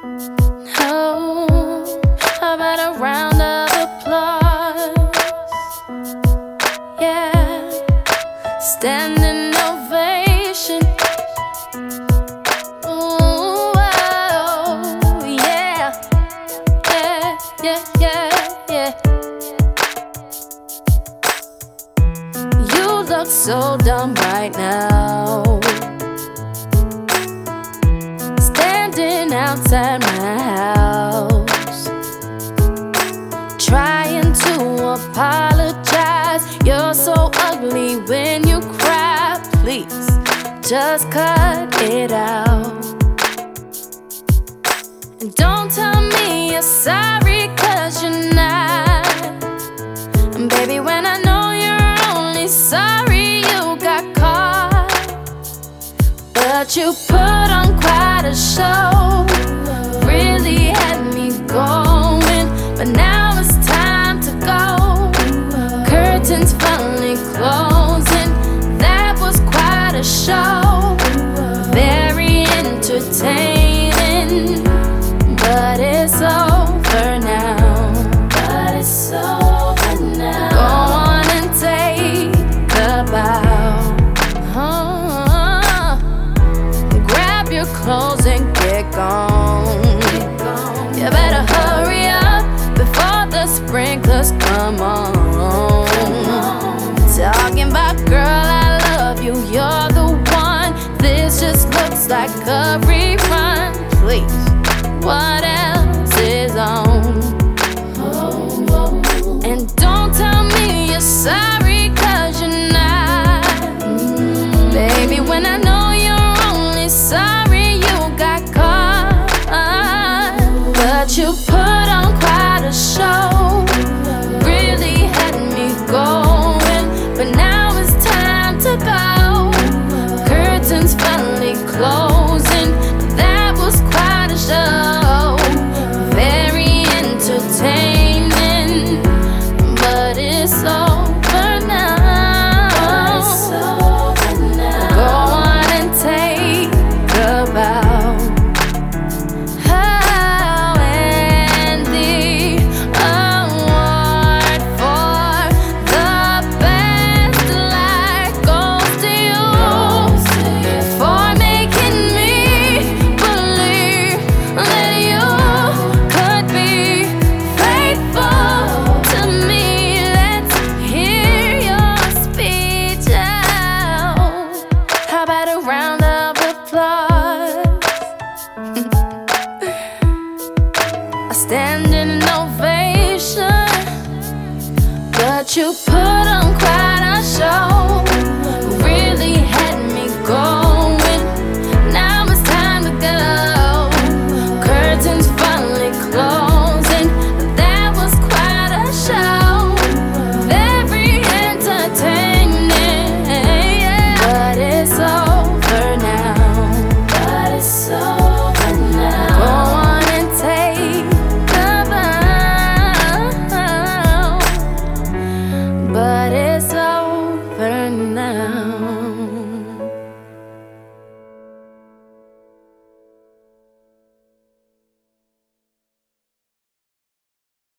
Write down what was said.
Oh, how about a round of applause? Yeah, standing ovation. Ooh, oh, yeah, yeah, yeah, yeah, yeah. You look so dumb right now. Outside my house, trying to apologize. You're so ugly when you cry. Please, just cut it out. And don't tell me you're sorry, cause you're not. And baby, when I know you're only sorry you got caught. But you put on quite a show. Really had me going. But now it's time to go. Curtains finally closing. That was quite a show. Very entertaining. But it's over now. But it's over now. Go on and take a bow. Oh, grab your clothes and get gone. Just like a rerun. Please, what else is on? And don't tell me you're sorry, cause you're not. Baby, when I know you're only sorry you got caught. But you put on quite a show. standing ovation, but you put on quite a show.